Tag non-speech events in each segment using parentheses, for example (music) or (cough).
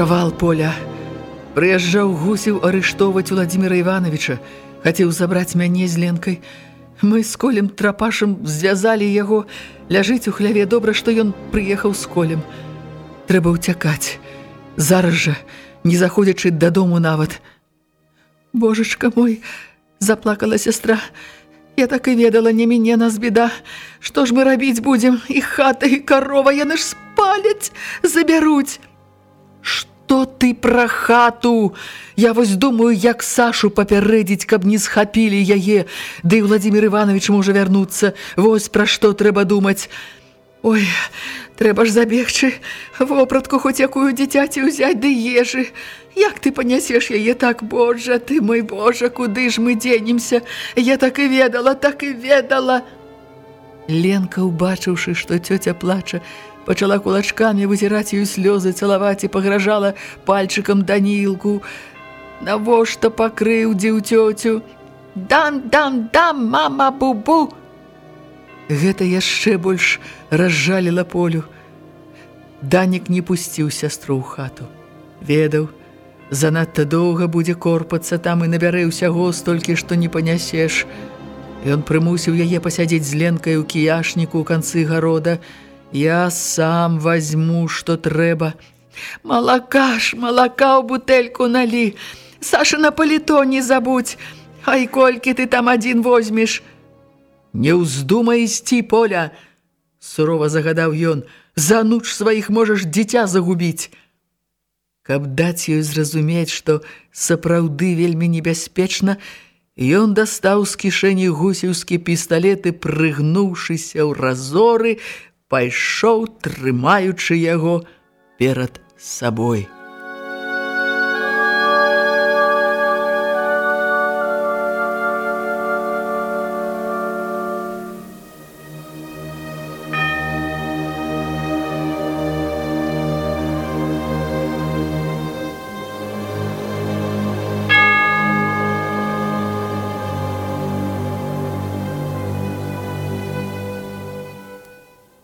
Правал поля. Прыязджаў гусіў арыштоўваць Владзіміра Івановича, хацеў забраць мяне з ленкай. Мы з колем трапашам звязалі яго, ляжыць у хляве добра, што ён прыехаў з колем. Трэба ўцякаць. Зараз жа, не заходзячы дадому нават. Божачка мой, заплакала сестра. Я так і ведала, не мяне нас беда. Што ж мы рабіць будзем? І хата, і карова, яны ж спаляць, забяруць. Што ты пра хату? Я вось думаю, як Сашу папярэдзіць, каб не схапілі яе. Ды і Владзімир Іванович можа вярнуцца. Вось пра што трэба думаць. Ой, трэба ж забегчы. Вопратку хоць якую дзіцяці ўзяць ды ежы. Як ты панясеш яе так, Божа, ты мой Божа, куды ж мы дзенемся? Я так і ведала, так і ведала. Ленка, убачыўшы, што цёця плача, пачала кулачкамі вызіраць ёй слёзы, цалаваць і пагражала пальчыкам Данілку. Навошта пакрыўдзіў цёцю? Дам, дам, дам, мама, бу-бу! Гэта яшчэ больш разжаліла полю. Данік не пусціў сястру ў хату. Ведаў, занадта доўга будзе корпацца там і набярэ ўсяго столькі, што не панясеш. Ён прымусіў яе пасядзець з ленкай у кіяшніку ў канцы гарода, Я сам возьму, что трэба. Малака ж, малака ў бутэльку налі. Саша на паліто не забудь. Ай, колькі ты там адзін возьмеш. Не ўздумай ісці, Поля, сурова загадаў ён. За ноч сваіх можаш дзіця загубіць. Каб даць ёй зразумець, што сапраўды вельмі небяспечна, ён дастаў з кішэні гусеўскі пісталет і, прыгнуўшыся ў разоры, пайшоў, трымаючы яго перад сабой.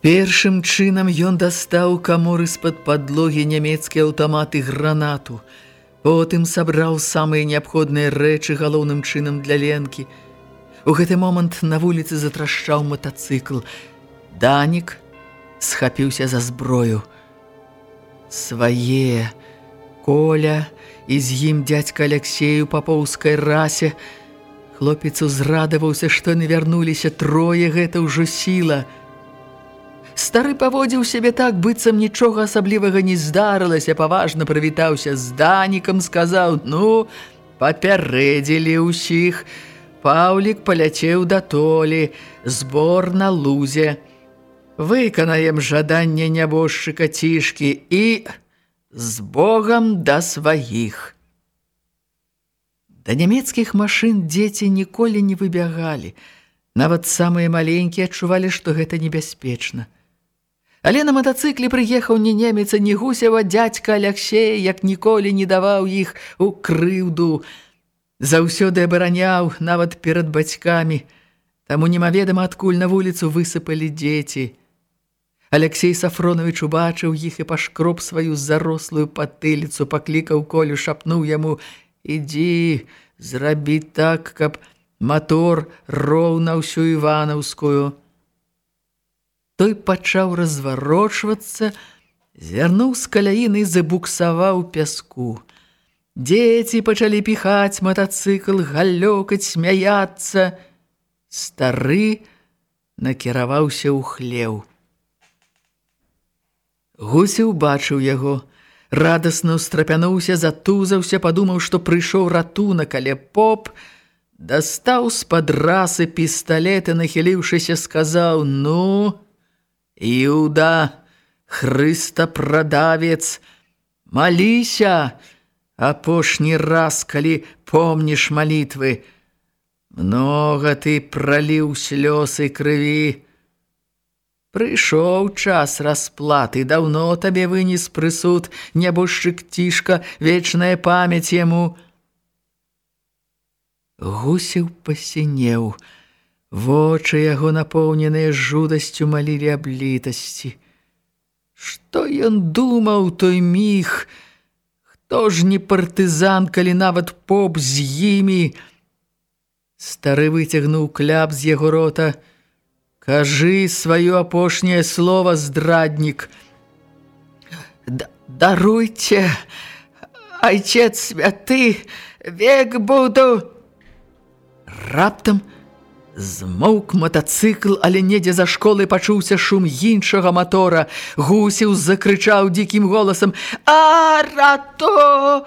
Першым чынам ён дастаў каморы з-пад падлогі нямецкі аўтамат і гранату. Потым сабраў самыя неабходныя рэчы галоўным чынам для Ленкі. У гэты момант на вуліцы затрашчаў матацыкл. Данік схапіўся за зброю. Свае, Коля і з ім дядька Алексею па поўскай расе. Хлопец узрадаваўся, што не вярнуліся трое, гэта ўжо сіла – Стары паводзіў сябе так, быццам нічога асаблівага не здарылася, паважна прывітаўся з данікам, сказаў: "Ну, папярэдзілі ўсіх. Паўлік паляцеў да толі, збор на лузе. Выканаем жаданне нябожчыка цішкі і з Богам да сваіх". Да нямецкіх машын дзеці ніколі не выбягалі. Нават самыя маленькія адчувалі, што гэта небяспечна. Але на матацыкле прыехаў не немец, не гусева дзядзька Алексея, як ніколі не даваў іх у крыўду. Заўсёды абараняў нават перад бацькамі. Таму немаведама адкуль на вуліцу высыпалі дзеці. Алексей Сафронович убачыў іх і пашкроб сваю зарослую патыліцу, паклікаў колю, шапнуў яму: «Ідзі, зрабі так, каб матор роўна ўсю Іванаўскую». Той пачаў разварочвацца, зярнуў з каляіны і забуксаваў пяску. Дзеці пачалі піхаць матацыкл, галёкаць, смяяцца. Стары накіраваўся ў хлеў. Гусі ўбачыў яго, радасна ўстрапянуўся, затузаўся, падумаў, што прыйшоў ратунак, але поп дастаў з-пад расы пісталет і, нахіліўшыся, сказаў: «Ну, Іуда, Хрыста прадавец, маліся апошні раз, калі помніш малітвы. Многа ты праліў слёз і крыві, Прыйшоў час расплаты, даўно табе вынес прысуд, нябожчык цішка, вечная памяць яму. Гусеў пасінеў, вочы яго напоўненыя жудасцю малілі аб літасці. Што ён думаў той міг? Хто ж не партызан, калі нават поп з імі? Стары выцягнуў кляп з яго рота, Кажы сваё апошняе слово, здраднік. Даруйце, айчец святы, век буду. Раптам змоўк матацыкл, але недзе за школы пачуўся шум іншага мотора. Гусеў закрычаў дзікім голасам: "А, рато!"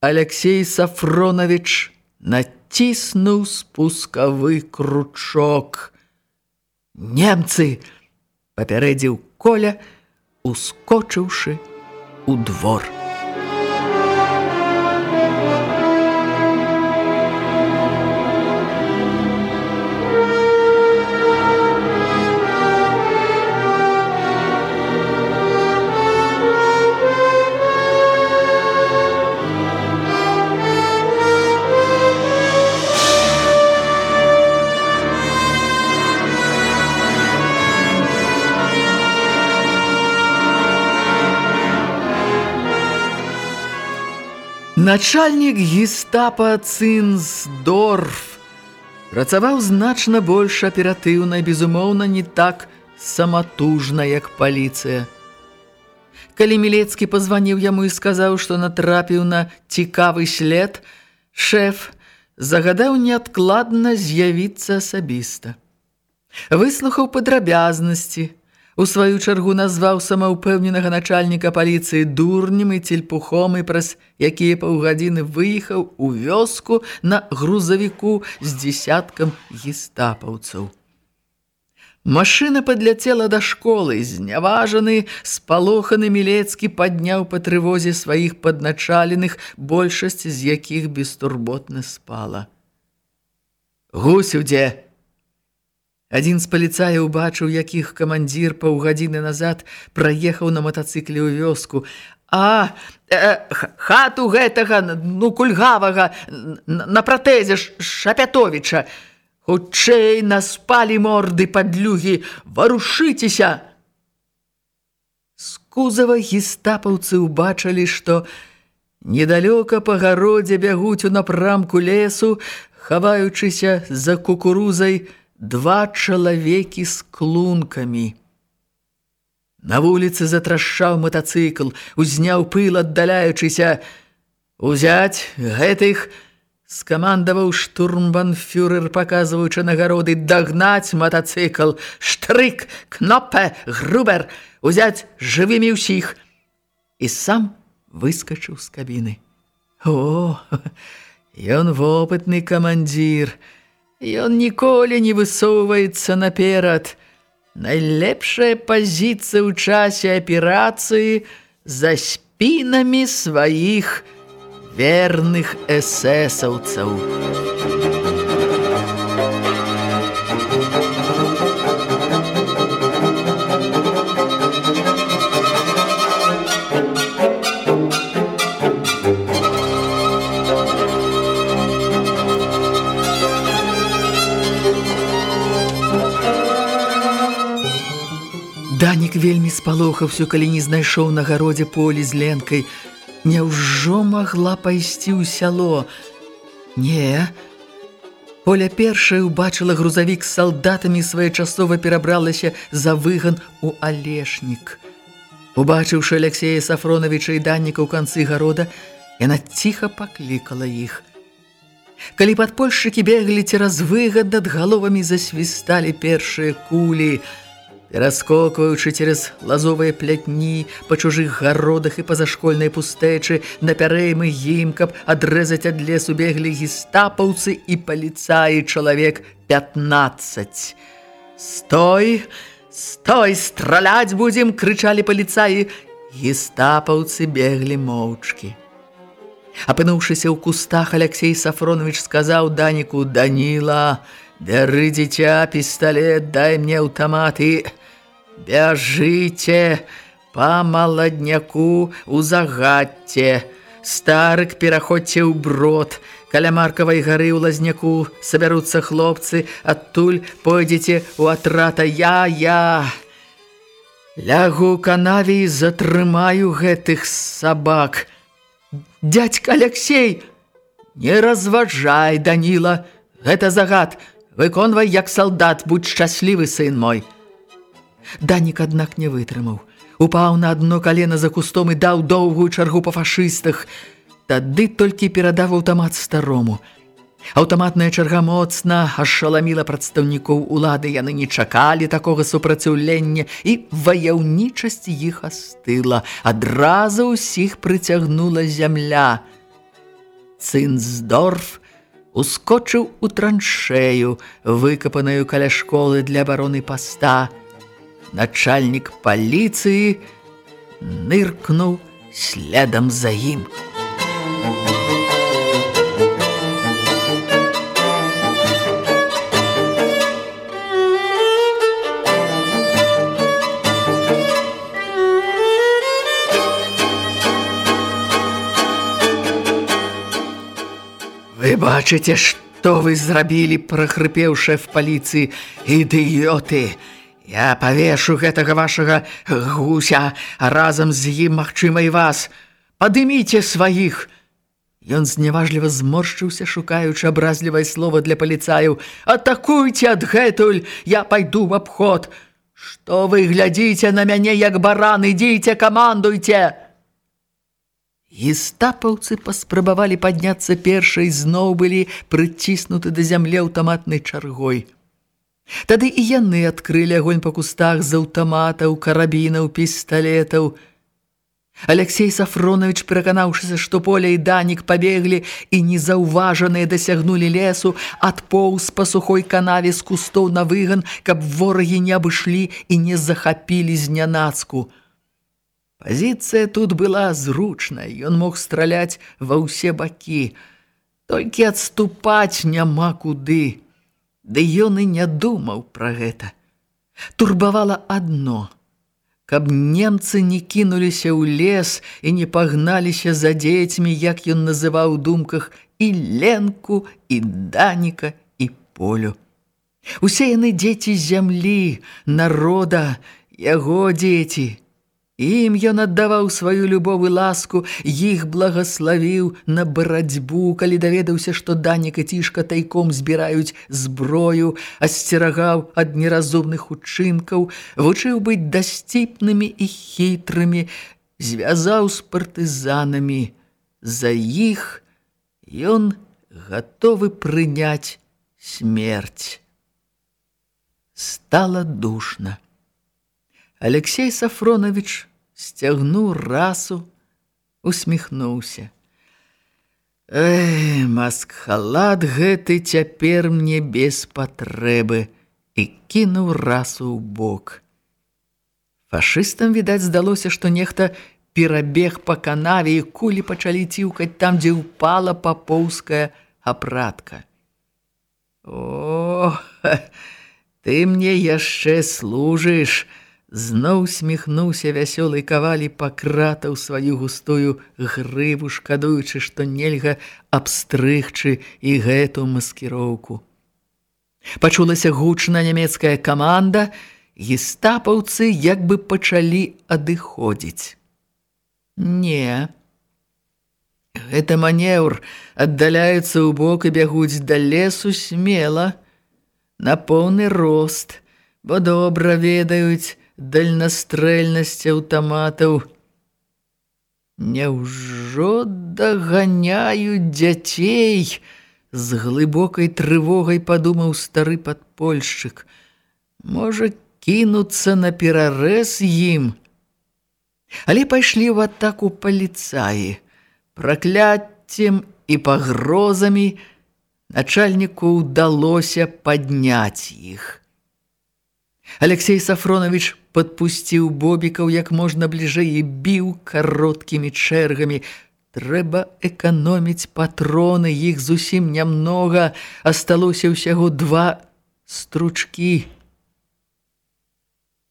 Алексей Сафронович націснуў спускавы кручок. Немцы папярэдзіў коля, ускочыўшы у двор. Начальнік гестапа Цинсдорф працаваў значна больш аператыўна, безумоўна, не так саматужна, як паліцыя. Калі Мілецкі пазваніў яму і сказаў, што натрапіў на цікавы след, шэф загадаў неадкладна з'явіцца асабіста. Выслухаў падрабязнасці, У сваю чаргу назваў самаўпэўненага начальніка паліцыі дурнем і цельпухом і праз якія паўгадзіны выехаў у вёску на грузавіку з дзесяткам гестапаўцаў. Машына падляцела да школы, зняважаны, спалоханы Мілецкі падняў па трывозе сваіх падначаленых, большасць з якіх бестурботна спала. «Гусю дзе?» Адзін з паліцаяў убачыў, якіх камандзір паўгадзіны назад праехаў на матацыкле ў вёску. А э, хату гэтага ну кульгавага на пратэзе Шапятовіча. Хутчэй наспалі морды падлюгі, варушыцеся. З кузава гестапаўцы ўбачылі, што недалёка па гародзе бягуць у напрамку лесу, хаваючыся за кукурузай, два чалавекі з клункамі. На вуліцы затрашчаў матацыкл, узняў пыл, аддаляючыся. «Узяць гэтых!» – скамандаваў штурмбанфюрер, паказваючы нагароды. «Дагнаць матацыкл! Штрык! Кнопе! Грубер! Узяць жывымі ўсіх!» І сам выскачыў з кабіны. «О, (laughs) ён вопытны камандзір!» Ён ніколі не высоўваецца наперад. Найлепшая пазіцыя ў часе аперацыі за спінамі сваіх верных эсэсаўцаў. Вельмі спалохаўся, калі не знайшоў на гародзе полі з ленкай. Няўжо магла пайсці ў сяло? Не. Поля першая ўбачыла грузавік з салдатамі своечасова перабралася за выган у алешнік. Убачыўшы Алексея Сафронавіча і Данніка ў канцы гарода, яна ціха паклікала іх. Калі падпольшчыкі беглі цераз выгад над галовамі засвісталі першыя кулі – Пераскокваючы цераз лазовыя плятні па чужых гародах і па зашкольнай пустэчы, напярэймы ім, каб адрэзаць ад лесу беглі гістапаўцы і паліцаі чалавек 15. «Стой! Стой! Страляць будзем!» – крычалі паліцаі. Гістапаўцы беглі моўчкі. Апынуўшыся ў кустах, Алексей Сафронович сказаў Даніку «Даніла!» Бяры, дзіця, пісталет, дай мне аўтамат і... Бяжыце па маладняку ў загадце. Старык пераходзьце ў брод. Каля маркавай гары ў лазняку сабяруцца хлопцы, адтуль пойдзеце ў атрата я-я. Лягу канаве і затрымаю гэтых сабак. Дядька Алексей, не разважай, Даніла, гэта загад – Выконвай, як салдат, будь шчаслівы, сын мой. Данік, аднак, не вытрымаў. Упаў на адно калена за кустом і даў доўгую чаргу па фашыстах. Тады толькі перадаў аўтамат старому. Аўтаматная чарга моцна ашаламіла прадстаўнікоў улады. Яны не чакалі такога супраціўлення, і ваяўнічасць іх астыла. Адразу ўсіх прыцягнула зямля. Цынздорф – ускочыў у траншею, выкапаную каля школы для абароны паста. Начальнік паліцыі ныркнуў следам за ім. Вы бачыце, што вы зрабілі, прахрыпеў шэф паліцыі, ідыёты. Я павешу гэтага вашага гуся, а разам з ім, магчыма, і вас. Падыміце сваіх. Ён зняважліва зморшчыўся, шукаючы абразлівае слова для паліцаяў. Атакуйце адгэтуль, я пайду в абход. Што вы глядзіце на мяне, як баран, ідзіце, камандуйце. Гестапаўцы паспрабавалі падняцца першай, зноў былі прыціснуты да зямлі аўтаматнай чаргой. Тады і яны адкрылі агонь па кустах з аўтаматаў, карабінаў, пісталетаў. Алексей Сафронович, пераканаўшыся, што поля і данік пабеглі і незаўважаныя дасягнулі лесу, адпоўз па сухой канаве з кустоў на выган, каб ворагі не абышлі і не захапілі знянацку. Пазіцыя тут была зручная, ён мог страляць ва ўсе бакі. Толькі адступаць няма куды. Ды ён і не думаў пра гэта. Турбавала адно, каб немцы не кінуліся ў лес і не пагналіся за дзецьмі, як ён называў у думках і Ленку, і Даніка, і Полю. Усе яны дзеці зямлі, народа, яго дзеці – Ім ён аддаваў сваю любову ласку, іх благаславіў на барацьбу, калі даведаўся, што Данік і Цішка тайком збіраюць зброю, асцерагаў ад неразумных учынкаў, вучыў быць дасціпнымі і хітрымі, звязаў з партызанамі. За іх ён гатовы прыняць смерць. Стала душна. Алексей Сафронович сцягнуў расу, усміхнуўся. Эй, маскхалат гэты цяпер мне без патрэбы і кінуў расу ў бок. Фашыстам, відаць, здалося, што нехта перабег па канаве, і кулі пачалі ціўкаць там, дзе ўпала папоўская апратка. О, (laughs) ты мне яшчэ служыш, Зноў сміхнуўся вясёлы кавалі пакратаў сваю густую грыву, шкадуючы, што нельга абстрыгчы і гэту маскіроўку. Пачулася гучна нямецкая каманда, гестапаўцы як бы пачалі адыходзіць. Не. Гэта манеўр аддаляецца ў бок і бягуць да лесу смела, на поўны рост, бо добра ведаюць, дальнастрэльнасць аўтаматаў. Няўжо даганяюць дзяцей? З глыбокай трывогай падумаў стары падпольшчык. Можа, кінуцца на перарэз ім. Але пайшлі ў атаку паліцаі. Пракляццем і пагрозамі начальніку ўдалося падняць іх. Алексей Сафронович падпусціў бобікаў як можна бліжэй і біў кароткімі чэргамі. Трэба эканоміць патроны, іх зусім нямнога, асталося ўсяго два стручкі.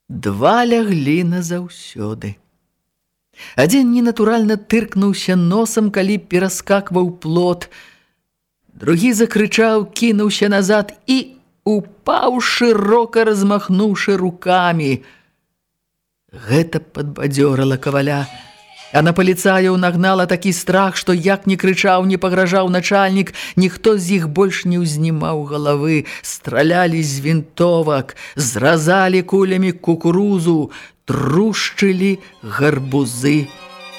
Два ляглі назаўсёды. Адзін ненатуральна тыркнуўся носам, калі пераскакваў плот. Другі закрычаў, кінуўся назад і упаў шырока размахнуўшы рукамі. Гэта падбадзёрала каваля. А на паліцаяў нагнала такі страх, што як не крычаў, не пагражаў начальнік, ніхто з іх больш не ўзнімаў галавы, стралялі з вінтовак, зразалі кулямі кукурузу, трушчылі гарбузы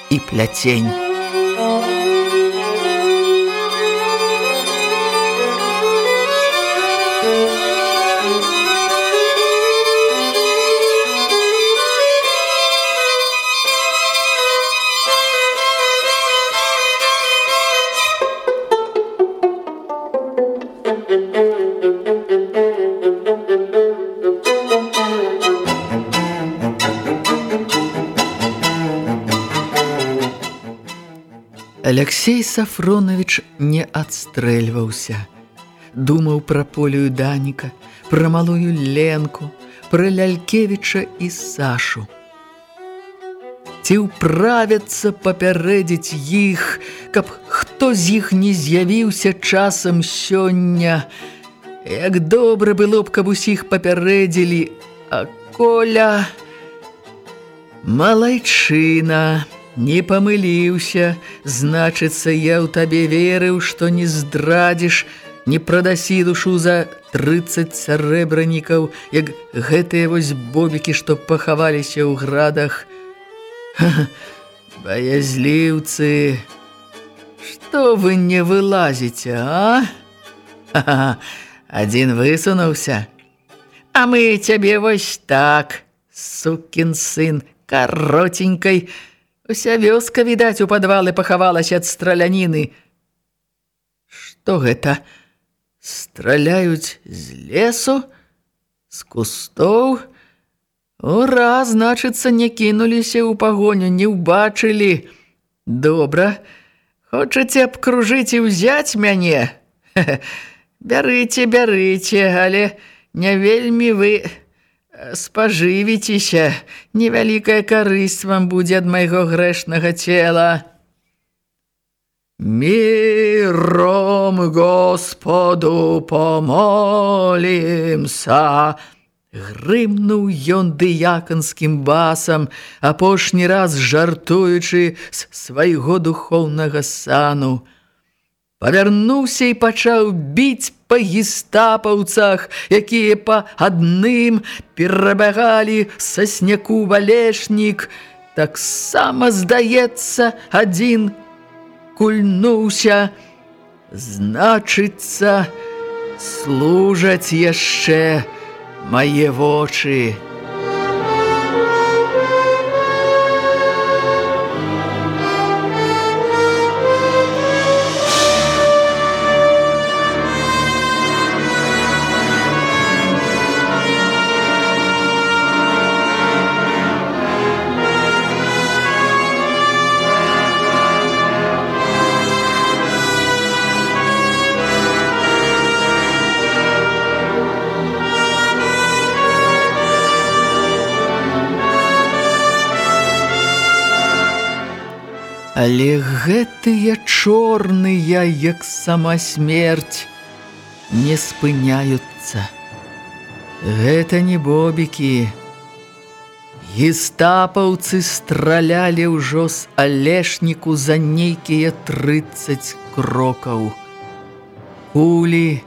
і пляцень. Алексей Сафронович не адстрэльваўся. Думаў пра полюю Даніка, пра малую Ленку, пра Лялькевіча і Сашу. Ці ўправяцца папярэдзіць іх, каб хто з іх не з'явіўся часам сёння. Як добра было б, каб усіх папярэдзілі, а Коля... Малайчына... Не памыліўся, значыцца, я ў табе верыў, што не здрадзіш, не прадасі душу за 30 сярэбранікаў, як гэтыя вось бобікі, што пахаваліся ў градах. (laughs) Баязліўцы, што вы не вылазіце, а? (laughs) Ха -ха, адзін высунуўся. А мы цябе вось так, сукін сын, каротенькай, Уся вёска, відаць, у падвалы пахавалася ад страляніны. Што гэта? Страляюць з лесу? З кустоў? Ура, значыцца, не кінуліся ў пагоню, не ўбачылі. Добра. Хочаце абкружыць і ўзяць мяне? Бярыце, бярыце, але не вельмі вы спажывіцеся, невялікая карысць вам будзе ад майго грэшнага цела. Міром Господу помолімся, грымнуў ён дыяканскім басам, апошні раз жартуючы з свайго духоўнага сану. Павярнуўся і пачаў біць па гестапаўцах, якія па адным перабягалі са сняку валешнік. Таксама, здаецца, адзін кульнуўся. Значыцца, служаць яшчэ мае вочы. Але гэтыя чорныя, як сама смерць, не спыняюцца. Гэта не бобікі. Гестапаўцы стралялі ўжо з алешніку за нейкія 30 крокаў. Кулі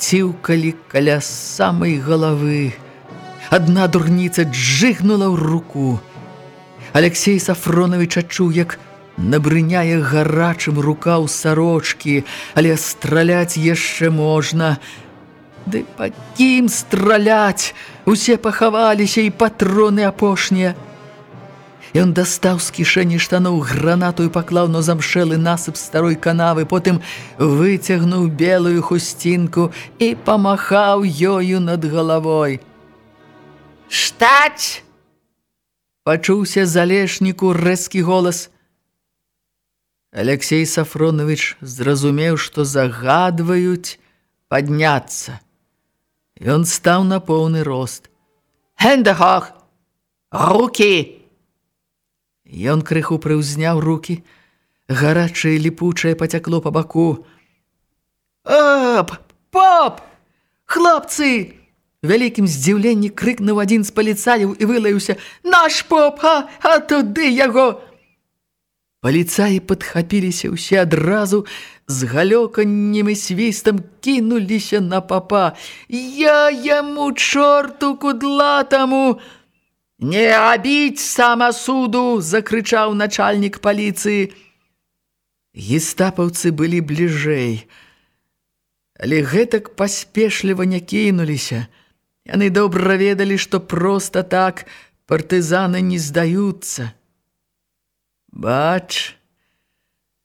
ціўкалі каля самай галавы. Адна дурніца джыгнула ў руку. Алексей Сафронович адчуў, як набрыняе гарачым рука ў сарочкі, але страляць яшчэ можна. Ды па кім страляць? Усе пахаваліся і патроны апошнія. Ён дастаў з кішэні штаноў гранату і паклаў на замшэлы насып старой канавы, потым выцягнуў белую хусцінку і памахаў ёю над галавой. «Штаць!» Пачуўся залешніку рэзкі голас – Алексей Сафронович зразумеў, што загадваюць падняцца. Ён стаў на поўны рост. «Хэндахах! Рукі!» Ён крыху прыўзняў рукі, гарачае ліпучае пацякло па баку. «Ап! Поп! Хлопцы!» Вялікім здзіўленні крыкнуў адзін з паліцаяў і вылаяўся. «Наш поп! А, а туды яго!» Паліцаі падхапіліся ўсе адразу, з галёканнем і свістам кінуліся на папа. «Я яму чорту кудлатаму!» «Не абіць самасуду!» – закрычаў начальнік паліцыі. Гестапаўцы былі бліжэй, але гэтак паспешліва не кінуліся. Яны добра ведалі, што проста так партызаны не здаюцца. Бач,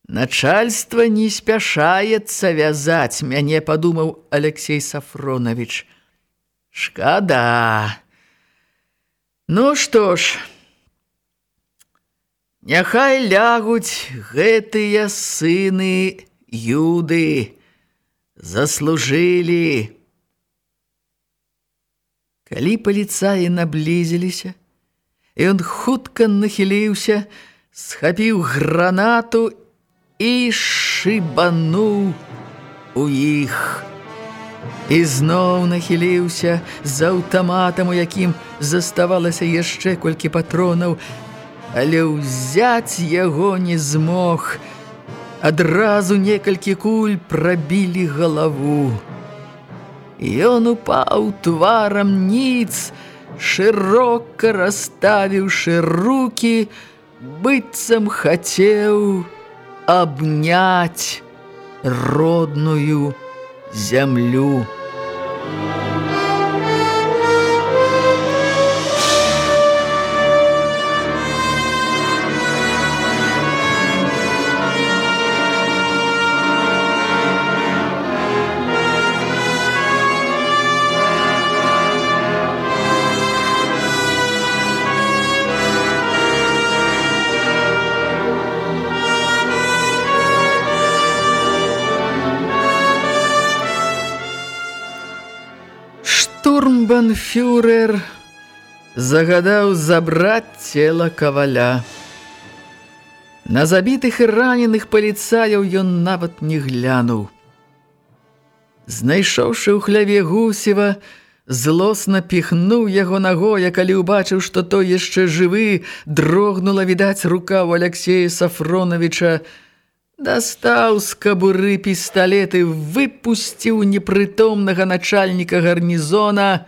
начальство не спяшаецца вязаць, мяне падумаў Алексей Сафронович. Шкада. Ну што ж, няхай лягуць гэтыя сыны юды, заслужылі. Калі паліцаі наблізіліся, ён хутка нахіліўся, схапіў гранату і шыбануў у іх. І зноў нахіліўся з аўтаматам, у якім заставалася яшчэ колькі патронаў, але ўзяць яго не змог. Адразу некалькі куль прабілі галаву. Ён упаў тварам ніц, шырока расставіўшы рукі, быццам хацеў абняць родную зямлю. Штурмбанфюрер загадаў забраць цела каваля. На забітых і раненых паліцаяў ён нават не глянуў. Знайшоўшы ў хляве гусева, злосна піхнуў яго нагой, калі ўбачыў, што той яшчэ жывы, дрогнула відаць рука ў Алексея Сафроновича, Дастаў з кабуры пісталеты, выпусціў непрытомнага начальніка гарнізона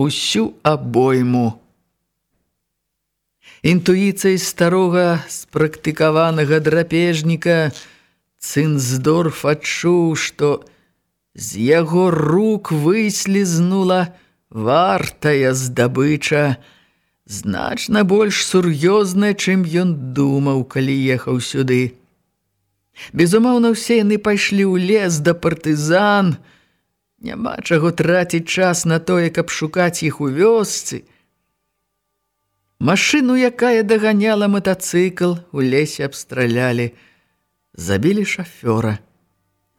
усю абойму. Інтуіцыяй старога спрактыкаванага драпежніка Цынздорф адчуў, што з яго рук выслізнула вартая здабыча, значна больш сур'ёзная, чым ён думаў, калі ехаў сюды. Безумоўна, ўсе яны пайшлі ў лес да партызан. Няма чаго траціць час на тое, каб шукаць іх у вёсцы. Машыну, якая даганяла матацыкл, у лесе абстралялі. Забілі шафёра.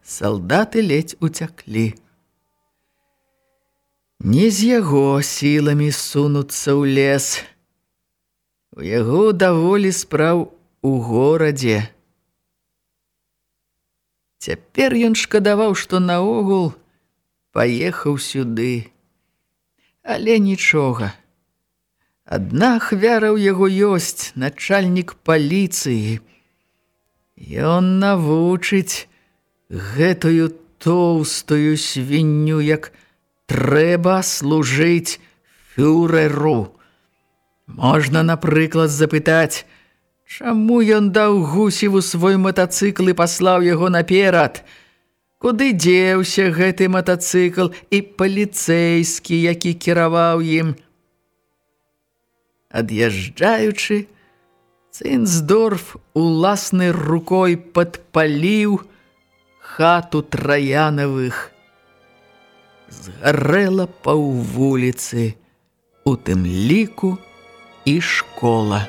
Салдаты ледзь уцяклі. Не з яго сіламі сунуцца ў лес. У яго даволі спраў у горадзе. Цяпер ён шкадаваў, што наогул паехаў сюды. Але нічога. Адна ахвяра ў яго ёсць начальнік паліцыі. Ён навучыць гэтую тоўстую свінню, як трэба служыць фюреру. Можна, напрыклад, запытаць, Чаму ён даў гусеву свой матацыкл і паслаў яго наперад? Куды дзеўся гэты матацыкл і паліцэйскі, які кіраваў ім? Ад'язджаючы, Цынздорф уласнай рукой падпаліў хату траянавых. Згарэла паўвуліцы, у тым ліку і школа.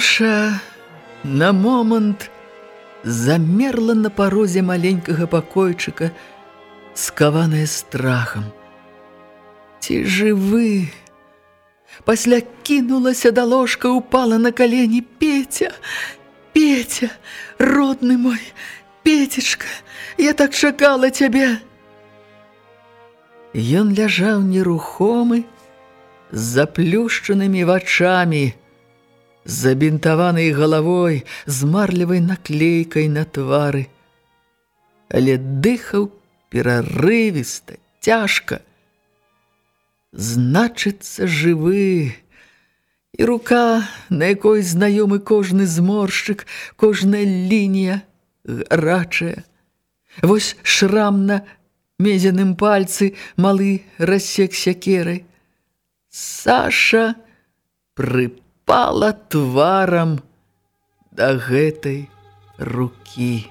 Саша на момант замерла на парозе маленькага пакойчыка, скаваная страхам. Ці жывы? Пасля кінулася да ложка, упала на калені Петя. Петя, родны мой, Петечка, я так чакала цябе. Ён ляжаў нерухомы, з заплюшчанымі вачамі, забінтаванай галавой, з марлевай наклейкай на твары. Але дыхаў перарывіста, цяжка. Значыцца жывы. І рука, на якой знаёмы кожны зморшчык, кожная лінія гарачая. Вось шрам на мезяным пальцы малы рассек сякерай. Саша прыпала прыпала тварам да гэтай рукі.